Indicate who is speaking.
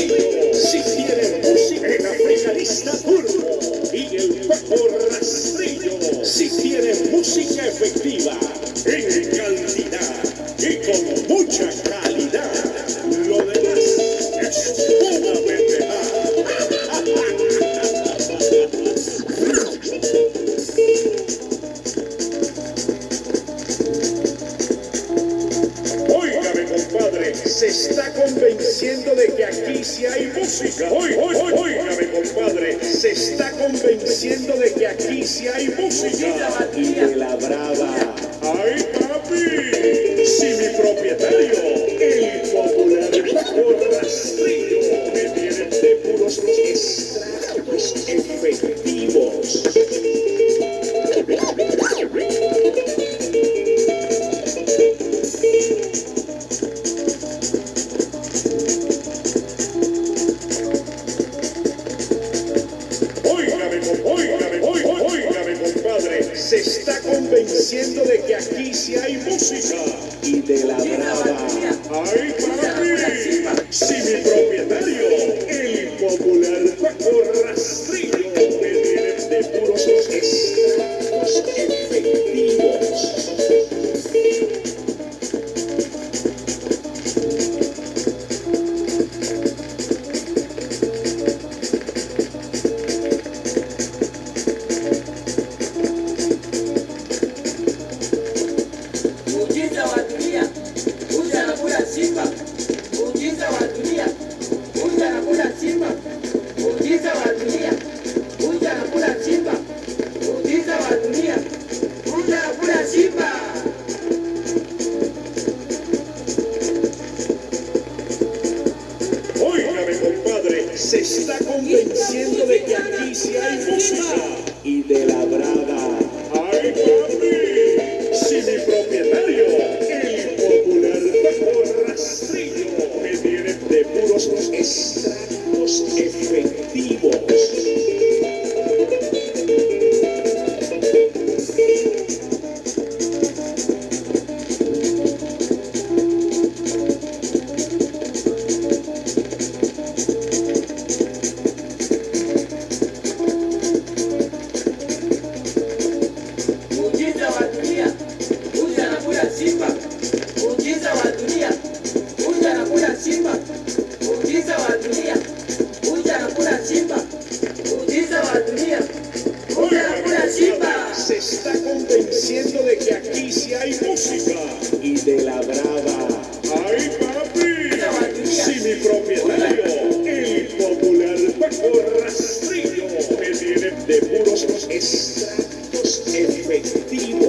Speaker 1: Si quiere música, el africanista turbo y el bajo convenciendo de que aquí sí hay música. Oí- oí- oí- Óigame, compadre, se está convenciendo de que aquí sí hay música. Y de la brava. ¡Ay, papi! Si mi propietario, el popular rastrillo, me tiene de puros extractos efectivos. Se está convenciendo de que aquí sí hay música y de la brava. ¡Ay, papi! Si mi propietario, el popular bajo se está convenciendo de que aquí sí hay música y de la brava. ¡Ay, papi! Si mi propietario, el popular bajo rastrillo, me tiene de puros extractos efectivos.
Speaker 2: Simba. Muujiza wa dunia, huyu anakula simba. Muujiza wa dunia, huyu anakula simba. Muujiza wa dunia, huyu anakula simba.
Speaker 1: Se está convenciendo de que aquí sí hay música y de la brava. ¡Ay, papi! Si mi propietario, el popular bajo rastrillo, me tiene de puros extractos efectivos.